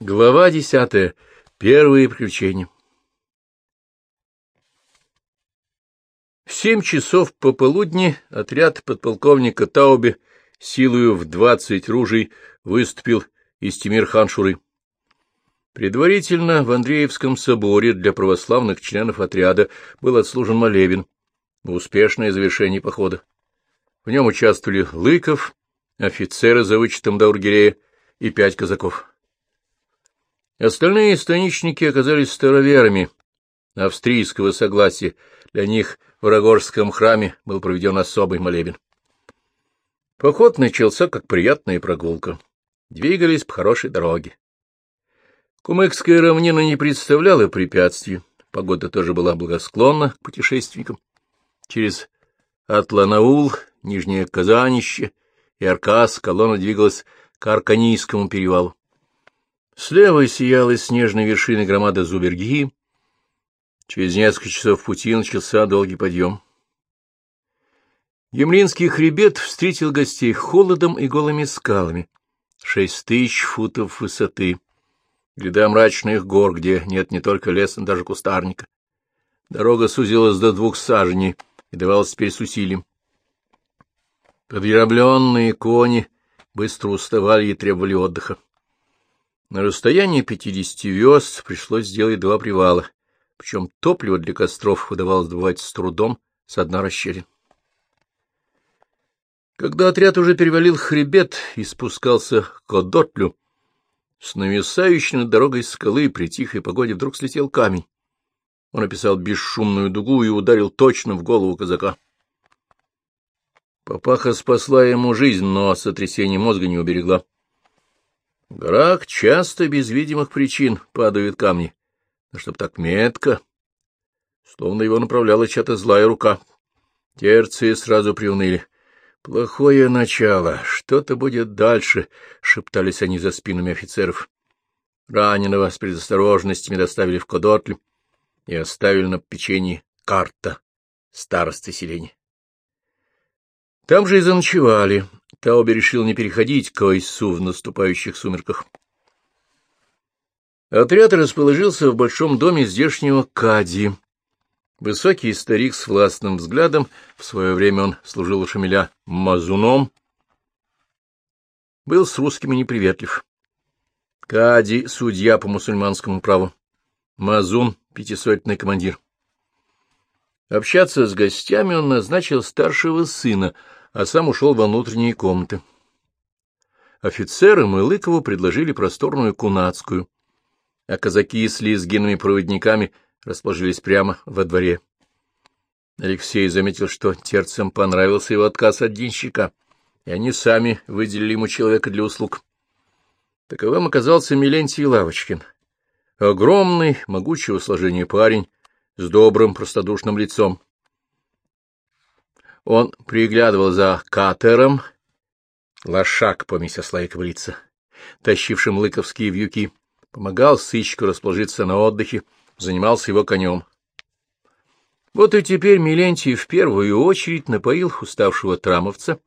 Глава десятая. Первые приключения. В семь часов пополудни отряд подполковника Тауби силою в двадцать ружей выступил из Тимир-хан-Шуры. Предварительно в Андреевском соборе для православных членов отряда был отслужен молебен успешное завершение похода. В нем участвовали Лыков, офицеры за вычетом Даургирея и пять казаков. Остальные станичники оказались староверами австрийского согласия. Для них в Рогорском храме был проведен особый молебен. Поход начался как приятная прогулка. Двигались по хорошей дороге. Кумыкская равнина не представляла препятствий. Погода тоже была благосклонна к путешественникам. Через Атланаул, Нижнее Казанище и Аркас колонна двигалась к Арканийскому перевалу. Слева сияла снежной вершины громада Зуберги. Через несколько часов пути начался долгий подъем. Емлинский хребет встретил гостей холодом и голыми скалами. Шесть тысяч футов высоты. Гряда мрачных гор, где нет не только леса, но даже кустарника. Дорога сузилась до двух саженей и давалась теперь с усилием. Подъявленные кони быстро уставали и требовали отдыха. На расстоянии пятидесяти верст пришлось сделать два привала, причем топливо для костров удавалось добывать с трудом с одной расщелин. Когда отряд уже перевалил хребет и спускался к Кодотлю, с нависающей над дорогой скалы при тихой погоде вдруг слетел камень. Он описал бесшумную дугу и ударил точно в голову казака. Папаха спасла ему жизнь, но сотрясение мозга не уберегла. В часто без видимых причин падают камни, но чтоб так метко, словно его направляла чья-то злая рука. Терции сразу приуныли. «Плохое начало. Что-то будет дальше», — шептались они за спинами офицеров. Раненого с предосторожностями доставили в Кодотль и оставили на печенье карта старосты селения. Там же и заночевали. Тауби решил не переходить к Ойсу в наступающих сумерках. Отряд расположился в большом доме здешнего Кади. Высокий старик с властным взглядом, в свое время он служил у Шамиля мазуном, был с русскими неприветлив. Кади — судья по мусульманскому праву. Мазун — пятисотенный командир. Общаться с гостями он назначил старшего сына — а сам ушел во внутренние комнаты. Офицерам Илыкову предложили просторную кунацкую, а казаки с лезгинными проводниками расположились прямо во дворе. Алексей заметил, что терцам понравился его отказ от денщика, и они сами выделили ему человека для услуг. Таковым оказался Милентий Лавочкин. Огромный, могучего сложения парень с добрым, простодушным лицом. Он приглядывал за катером, лошак, помесь осла и кобылица, тащившим лыковские вьюки, помогал сыщику расположиться на отдыхе, занимался его конем. Вот и теперь Милентий в первую очередь напоил уставшего трамовца,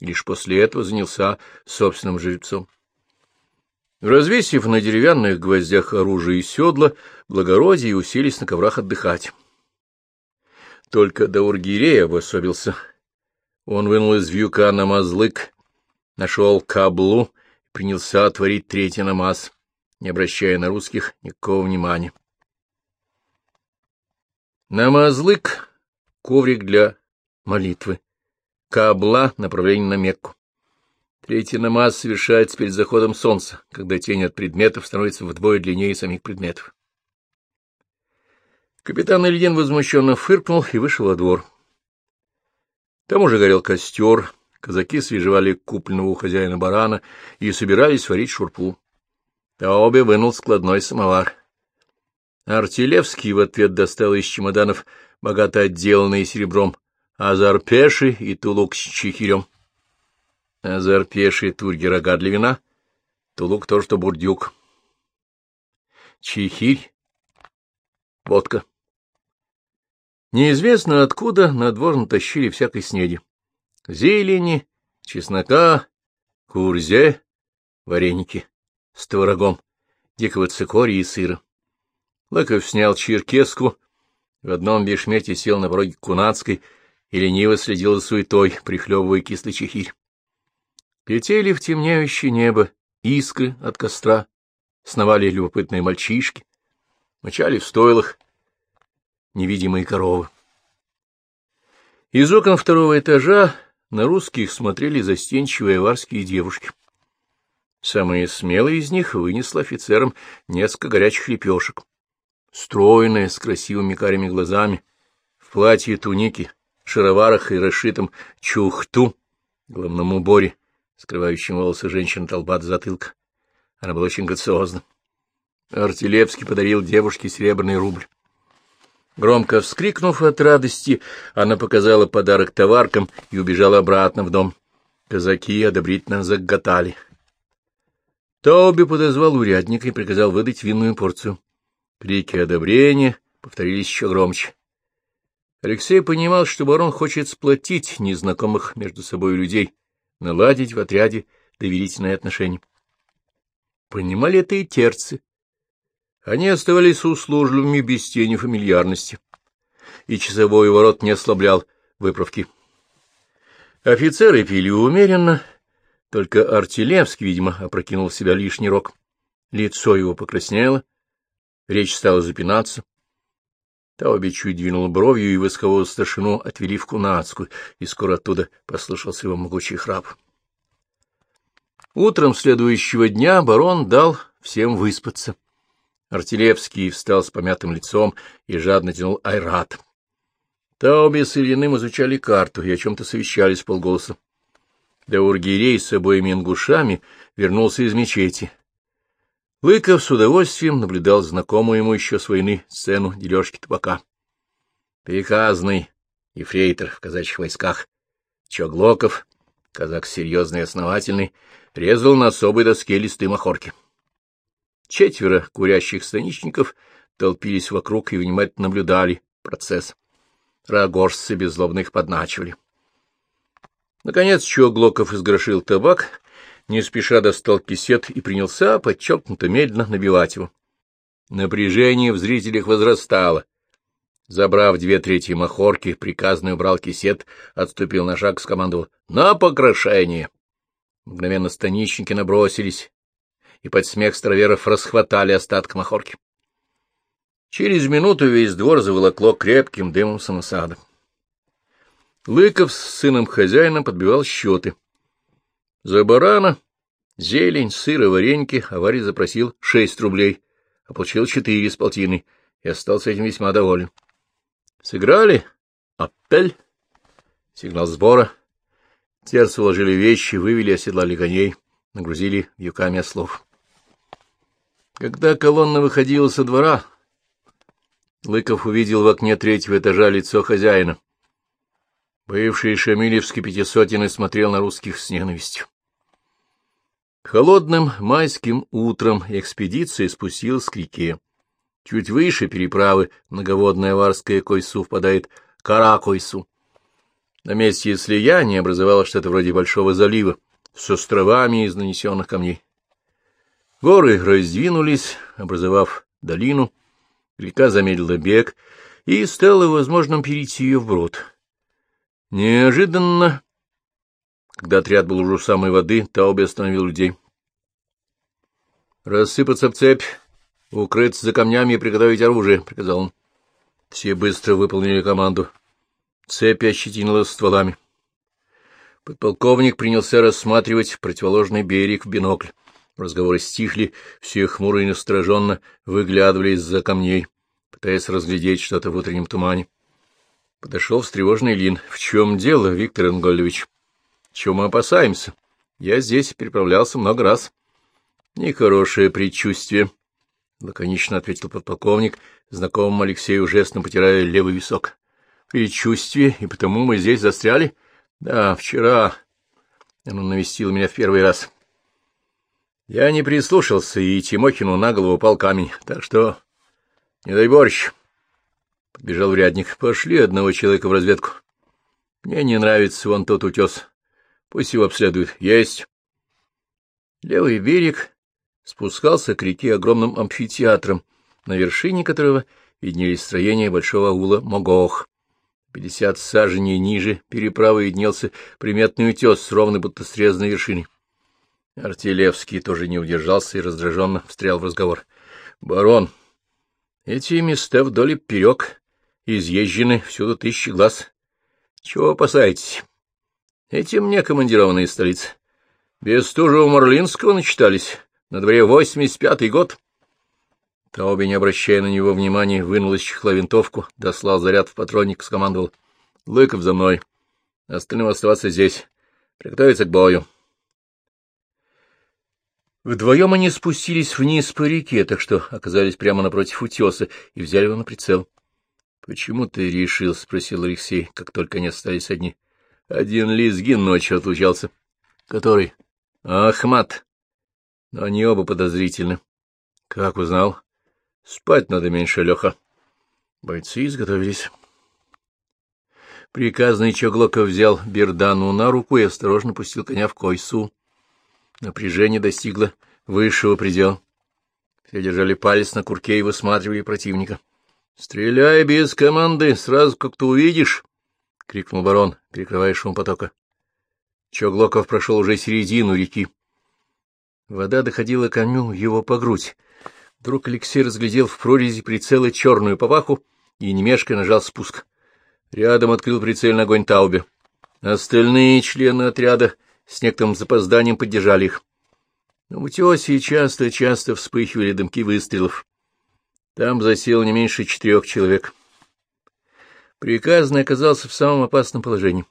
лишь после этого занялся собственным жеребцом. Развесив на деревянных гвоздях оружие и седла, благородие уселись на коврах отдыхать. Только Даургирей обособился. Он вынул из вьюка намазлык, нашел каблу и принялся отворить третий намаз, не обращая на русских никакого внимания. Намазлык — коврик для молитвы. Кабла — направление на Мекку. Третий намаз совершается перед заходом солнца, когда тень от предметов становится вдвое длиннее самих предметов. Капитан Ильин возмущенно фыркнул и вышел во двор. Там уже горел костер, казаки свежевали купленного у хозяина барана и собирались варить шурпу. Таобе вынул складной самовар. Артилевский в ответ достал из чемоданов богато отделанные серебром азарпеши и тулук с чехирем. Азарпеши — турги рога для вина, тулук — то, что бурдюк. Чехирь — водка. Неизвестно откуда на двор натащили всякой снеди. Зелени, чеснока, курзе, вареники с творогом дикого цикория и сыра. Лыков снял черкеску, в одном бешмете сел на пороге Кунацкой и лениво следил за суетой, прихлебывая кислый чехирь. Летели в темнеющее небо искры от костра, сновали любопытные мальчишки, мочали в стойлах невидимые коровы. Из окон второго этажа на русских смотрели застенчивые аварские девушки. Самые смелые из них вынесла офицерам несколько горячих лепешек. Стройная, с красивыми карими глазами, в платье туники, шароварах и расшитом чухту, головном уборе, скрывающем волосы женщины толбат затылка. Она была очень грациозна. Артилевский подарил девушке серебряный рубль. Громко вскрикнув от радости, она показала подарок товаркам и убежала обратно в дом. Казаки одобрительно заготали. Тауби подозвал урядника и приказал выдать винную порцию. Крики одобрения повторились еще громче. Алексей понимал, что барон хочет сплотить незнакомых между собой людей, наладить в отряде доверительные отношения. Понимали это и терцы. Они оставались услужливыми без тени фамильярности, и часовой ворот не ослаблял выправки. Офицеры пили умеренно, только Артилевский, видимо, опрокинул в себя лишний рог. Лицо его покраснело, речь стала запинаться. Тауби чуть двинул бровью, и воскового старшину отвели в Кунацкую, и скоро оттуда послышался его могучий храп. Утром следующего дня барон дал всем выспаться. Артилевский встал с помятым лицом и жадно тянул айрат. Тауби с Ильиным изучали карту и о чем-то совещались полголоса. Даургирей с обоими ингушами вернулся из мечети. Лыков с удовольствием наблюдал знакомую ему еще с войны сцену дележки табака. Приказный ефрейтор в казачьих войсках Чоглоков, казак серьезный и основательный, резал на особой доске листы махорки. Четверо курящих станичников толпились вокруг и внимательно наблюдали процесс. Рогожцы беззлобно их подначивали. Наконец Чоглоков изгрошил табак, не спеша достал кисет и принялся подчеркнуто медленно набивать его. Напряжение в зрителях возрастало. Забрав две трети махорки, приказный убрал кисет, отступил на шаг, скомандовал «На покрошение!». Мгновенно станичники набросились, и под смех староверов расхватали остаток махорки. Через минуту весь двор заволокло крепким дымом самосада. Лыков с сыном хозяина подбивал счеты. За барана, зелень, сыр и вареньки аварий запросил шесть рублей, а получил четыре с полтиной, и остался этим весьма доволен. Сыграли? Аппель? Сигнал сбора. Терцы уложили вещи, вывели, оседлали коней, нагрузили вьюками ослов. Когда колонна выходила со двора, Лыков увидел в окне третьего этажа лицо хозяина. Бывший Шамилевский пятисотенный смотрел на русских с ненавистью. Холодным майским утром экспедиция спустилась к реке. Чуть выше переправы многоводная Варская Койсу впадает Каракойсу. На месте слияния образовалось что-то вроде большого залива с островами из нанесенных камней. Горы раздвинулись, образовав долину, река замедлила бег, и стало возможным перейти ее вброд. Неожиданно, когда отряд был уже у самой воды, Тауби остановил людей. «Рассыпаться в цепь, укрыться за камнями и приготовить оружие», — приказал он. Все быстро выполнили команду. Цепь ощетинила стволами. Подполковник принялся рассматривать противоположный берег в бинокль. Разговоры стихли, все хмуро и настороженно выглядывали из-за камней, пытаясь разглядеть что-то в утреннем тумане. Подошел встревоженный Лин. — В чем дело, Виктор Ингольдович? — Чего мы опасаемся? Я здесь переправлялся много раз. — Нехорошее предчувствие, — лаконично ответил подполковник, знакомым Алексею жестом потирая левый висок. — Предчувствие, и потому мы здесь застряли? — Да, вчера. Он навестил меня в первый раз. Я не прислушался, и Тимохину на голову упал камень, так что... Не дай борщ. Подбежал урядник. Пошли одного человека в разведку. Мне не нравится вон тот утес. Пусть его обследуют. Есть. Левый берег спускался к реке огромным амфитеатром, на вершине которого виднелись строения большого аула Могох. Пятьдесят саженей ниже переправы виднелся приметный утес с ровной будто срезанной вершиной. Артилевский тоже не удержался и раздраженно встрял в разговор. — Барон, эти места вдоль и вперек изъезжены всюду тысячи глаз. Чего опасаетесь? Эти мне командированные столицы. Бестужева Марлинского начитались. На дворе восемьдесят пятый год. Тауби, не обращая на него внимания, вынул из чехла винтовку, дослал заряд в патронник, скомандовал. — Лыков за мной. Остальным оставаться здесь. Приготовиться к бою. Вдвоем они спустились вниз по реке, так что оказались прямо напротив утеса и взяли его на прицел. — Почему ты решил? — спросил Алексей, как только они остались одни. — Один лизгин ночью отлучался. — Который? — Ахмат. Но они оба подозрительны. — Как узнал? — Спать надо меньше, Леха. Бойцы изготовились. Приказный Чоглоков взял Бердану на руку и осторожно пустил коня в койсу. Напряжение достигло высшего предела. Все держали палец на курке и высматривали противника. — Стреляй без команды, сразу как ты увидишь! — крикнул барон, перекрывая шум потока. Чоглоков прошел уже середину реки. Вода доходила коню его по грудь. Вдруг Алексей разглядел в прорези прицела черную папаху и, немешкой нажал спуск. Рядом открыл прицельный огонь Таубе. Остальные члены отряда с некоторым запозданием поддержали их. На утесе часто-часто вспыхивали дымки выстрелов. Там засел не меньше четырех человек. Приказанный оказался в самом опасном положении.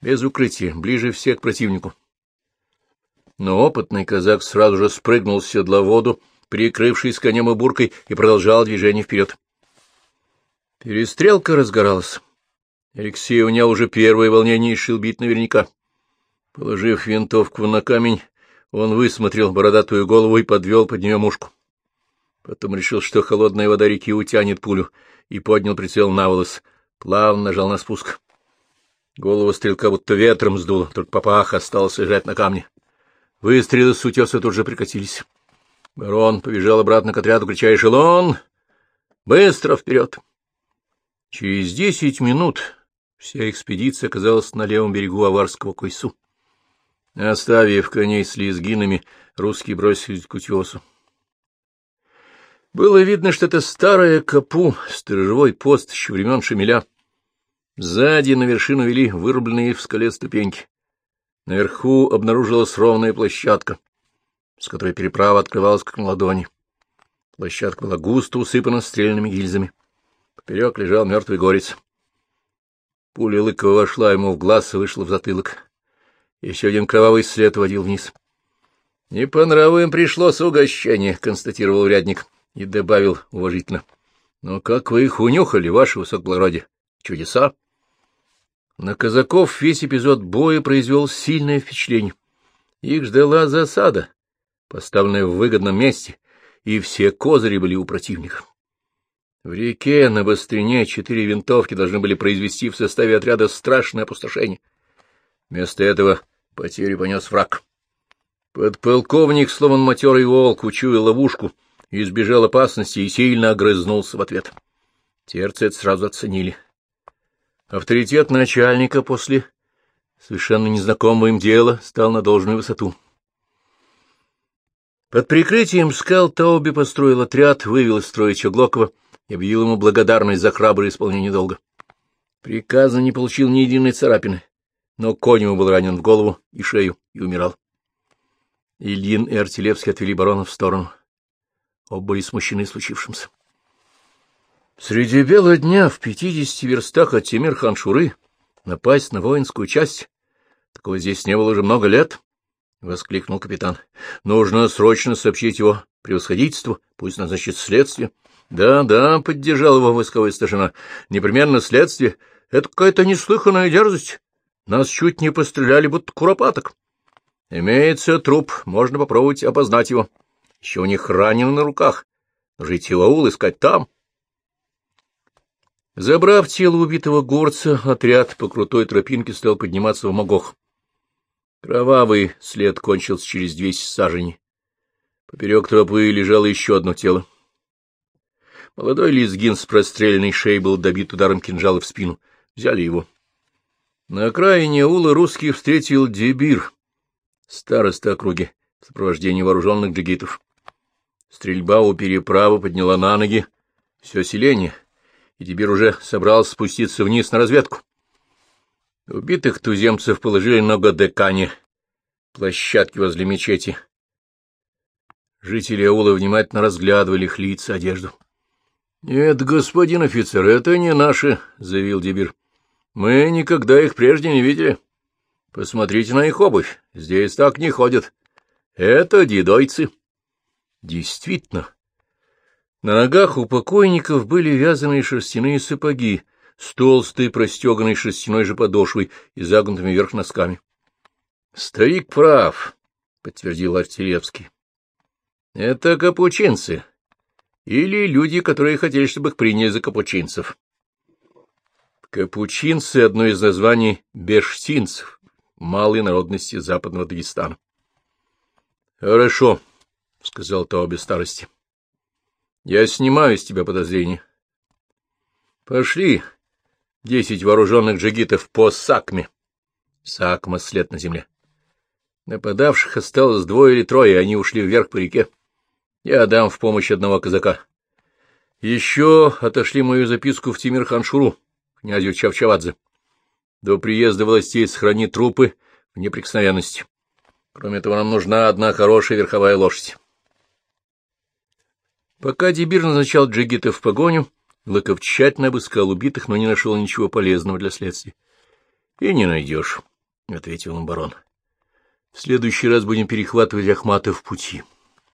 Без укрытия, ближе всех к противнику. Но опытный казак сразу же спрыгнул с седла в воду, прикрывшись конем и буркой, и продолжал движение вперед. Перестрелка разгоралась. Алексей унял уже первое волнение и шил бить наверняка. Положив винтовку на камень, он высмотрел бородатую голову и подвел под нее мушку. Потом решил, что холодная вода реки утянет пулю, и поднял прицел на волос, плавно нажал на спуск. Голову стрелка будто ветром сдуло, только попах остался лежать на камне. Выстрелы с утеса тут же прекратились. Барон побежал обратно к отряду, крича «Эшелон! Быстро вперед!» Через десять минут вся экспедиция оказалась на левом берегу Аварского койсу. Оставив коней с лезгинами, русские бросились к утесу. Было видно, что это старая капу, сторожевой пост еще времен Шемеля. Сзади на вершину вели вырубленные в скале ступеньки. Наверху обнаружилась ровная площадка, с которой переправа открывалась как на ладони. Площадка была густо усыпана стрельными гильзами. Поперек лежал мертвый горец. Пуля Лыкова вошла ему в глаз и вышла в затылок. Еще один кровавый след водил вниз. — Не по нраву им пришлось угощение, — констатировал урядник и добавил уважительно. — Но как вы их унюхали, ваше высокоблагородие? Чудеса! На казаков весь эпизод боя произвел сильное впечатление. Их ждала засада, поставленная в выгодном месте, и все козыри были у противника. В реке на Быстрине четыре винтовки должны были произвести в составе отряда страшное опустошение. Вместо этого Потери понес враг. Подполковник, словно матерый волк, учуял ловушку, избежал опасности и сильно огрызнулся в ответ. Терцет сразу оценили. Авторитет начальника после совершенно незнакомого им дела стал на должную высоту. Под прикрытием скал Тауби построил отряд, вывел из строя Чоглокова и объявил ему благодарность за храброе исполнение долга. Приказа не получил ни единой царапины но конь ему был ранен в голову и шею и умирал. Ильин и Артилевский отвели барона в сторону. Оба были смущены случившимся. Среди бела дня в пятидесяти верстах от Тимир-хан-Шуры напасть на воинскую часть? Такого здесь не было уже много лет, — воскликнул капитан. — Нужно срочно сообщить его превосходительству, пусть назначит следствие. Да, — Да-да, — поддержал его войсковой старшина, — непременно следствие. Это какая-то неслыханная дерзость. Нас чуть не постреляли, будто куропаток. Имеется труп, можно попробовать опознать его. Еще у них ранены на руках. Жить его аул искать там. Забрав тело убитого горца, отряд по крутой тропинке стал подниматься в Могох. Кровавый след кончился через двести саженей. Поперек тропы лежало еще одно тело. Молодой лизгин с простреленной шеей был добит ударом кинжала в спину. Взяли его. На окраине ула русских встретил Дебир, староста округи, в сопровождении вооруженных джигитов. Стрельба у переправы подняла на ноги все селение, и Дебир уже собрался спуститься вниз на разведку. Убитых туземцев положили на Гадекане, площадке возле мечети. Жители аула внимательно разглядывали их лица, одежду. — Нет, господин офицер, это не наши, — заявил Дебир. Мы никогда их прежде не видели. Посмотрите на их обувь. Здесь так не ходят. Это дедойцы. Действительно. На ногах у покойников были вязаные шерстяные сапоги с толстой простеганной шерстяной же подошвой и загнутыми вверх носками. — Старик прав, — подтвердил Артилевский. — Это капучинцы. Или люди, которые хотели, чтобы их приняли за капучинцев. Капучинцы — одно из названий бештинцев, малой народности западного Дагестана. — Хорошо, — сказал Таоби старости. — Я снимаю с тебя подозрения. Пошли десять вооруженных джигитов по Сакме. Сакма — след на земле. Нападавших осталось двое или трое, и они ушли вверх по реке. Я дам в помощь одного казака. Еще отошли мою записку в Тимир-Ханшуру князю Чавчавадзе. До приезда властей сохрани трупы в неприкосновенности. Кроме того, нам нужна одна хорошая верховая лошадь. Пока Дебир назначал джигита в погоню, Лыков тщательно обыскал убитых, но не нашел ничего полезного для следствия. — И не найдешь, — ответил он барон. — В следующий раз будем перехватывать Ахмата в пути. —